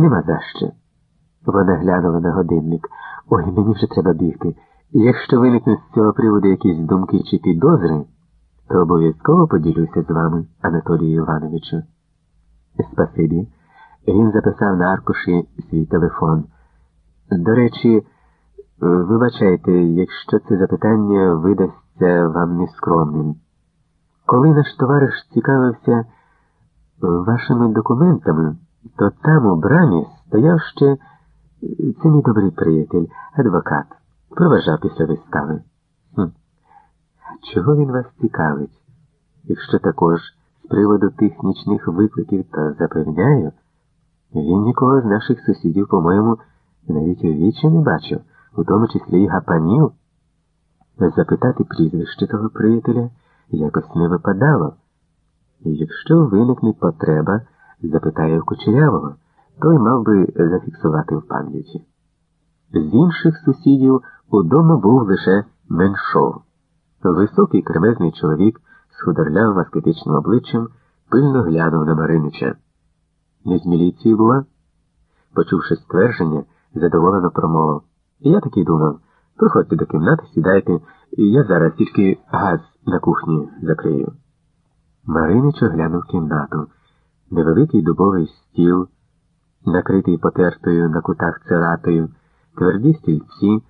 Нема за що. Вона глянула на годинник. Ой, мені вже треба бігти. Якщо виникнуть з цього приводу якісь думки чи підозри, то обов'язково поділюся з вами, Анатолію Івановичу. Спасибі. Він записав на аркуші свій телефон. До речі, вибачайте, якщо це запитання видасться вам нескромним. Коли наш товариш цікавився вашими документами, то там у брамі стояв ще це мій добрий приятель, адвокат. Проважав після вистави. Хм. Чого він вас цікавить? Якщо також з приводу тих нічних викликів, то запевняю, він нікого з наших сусідів, по-моєму, навіть у вічі не бачив, у тому числі й гапанів. Запитати прізвище того приятеля якось не випадало. І якщо виникне потреба, запитаю Кучерявого, той мав би зафіксувати в пам'яті. З інших сусідів удома був лише меншов. Високий кремезний чоловік з худорлявим аскетичним обличчям пильно глянув на Маринича. Не з міліції була? Почувши ствердження, задоволено промовив. Я так і думав. Приходьте до кімнати, сідайте, і я зараз тільки газ на кухні закрию. Маринич оглянув кімнату. Невеликий дубовий стіл, накритий потертою на кутах цератою, тверді стільці,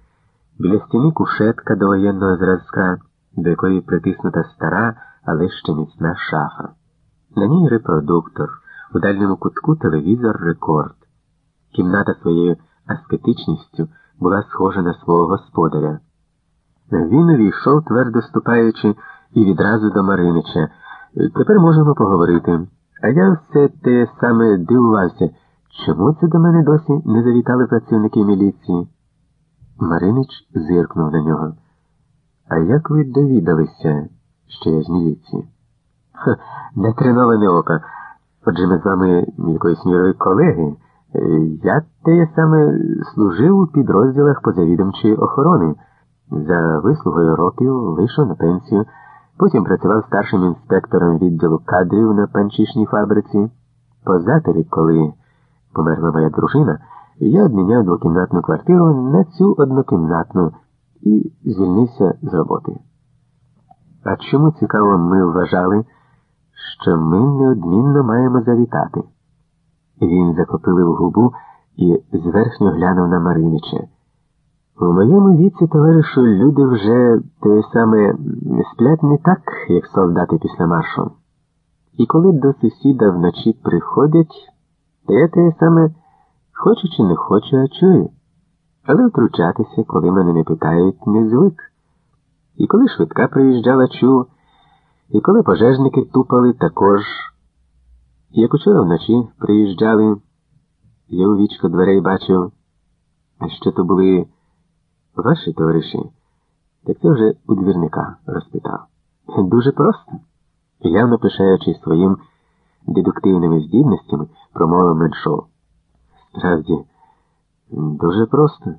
біля стіни кушетка до воєнного зразка, до якої притиснута стара, але ще міцна шафа. На ній репродуктор, у дальньому кутку телевізор рекорд. Кімната своєю аскетичністю була схожа на свого господаря. Він увійшов, твердо ступаючи, і відразу до Маринича. Тепер можемо поговорити. А я все те саме дивувався. Чому це до мене досі не завітали працівники міліції? Маринич зиркнув на нього. А як ви довідалися, що я з міліції? Ха, нетреноване око. Отже, ми з вами якоїсь мірої колеги. Я те саме служив у підрозділах позавідомчої охорони. За вислугою років вийшов на пенсію, потім працював старшим інспектором відділу кадрів на панчішній фабриці. Позаторі, коли померла моя дружина, я обміняв двокімнатну квартиру на цю однокімнатну і звільнився з роботи. А чому цікаво, ми вважали, що ми неодмінно маємо завітати? Він закопилив губу і зверхньо глянув на Маринича. У моєму віці, товаришу, люди вже те саме сплять не так, як солдати після маршу. І коли до сусіда вночі приходять, то я те саме хочу чи не хочу, а чую. Але втручатися, коли мене не питають, не звик. І коли швидка приїжджала, чув, і коли пожежники тупали, також. Як учора вночі приїжджали, я у вічко дверей бачив, що то були ваші товариші, так це вже у двірника розпитав. Дуже просто, явно пишаючи своїм дедуктивними здібностями, промовив Меншов. Справді, дуже просто,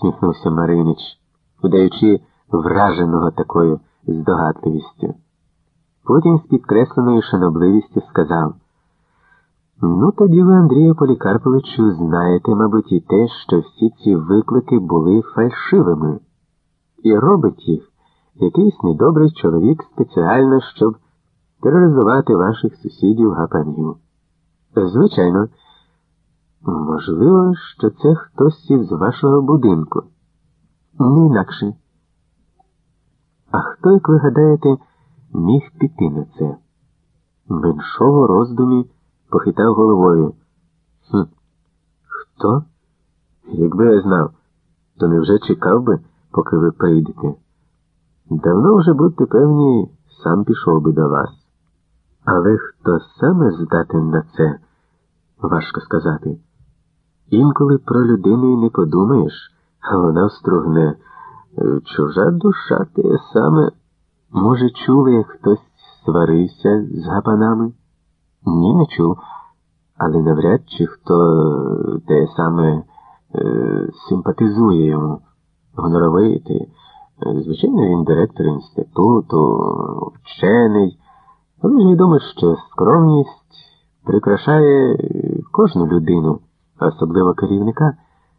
сміхнувся Маринич, удаючи враженого такою здогадливістю. Потім з підкресленою шанобливістю сказав. Ну, тоді ви, Андрію Полікарповичу, знаєте, мабуть, і те, що всі ці виклики були фальшивими, і робить їх якийсь недобрий чоловік спеціально, щоб тероризувати ваших сусідів гапанів. Звичайно, можливо, що це хтось із вашого будинку. Не інакше. А хто, як ви гадаєте, міг піти на це? Меншово роздумі похитав головою. «Хм, Хто? Якби я знав, то невже чекав би, поки ви прийдете? Давно вже будьте певні, сам пішов би до вас. Але хто саме здатен на це, важко сказати. Інколи про людину і не подумаєш, а вона встругне. Чужа душа те саме. Може, чули, як хтось сварився з гапанами? Ні, не чув. Але навряд чи хто те саме е, симпатизує йому, гоноровити. Звичайно, він директор інституту, вчений, але ж відомо, що скромність прикрашає кожну людину. особливо керівника.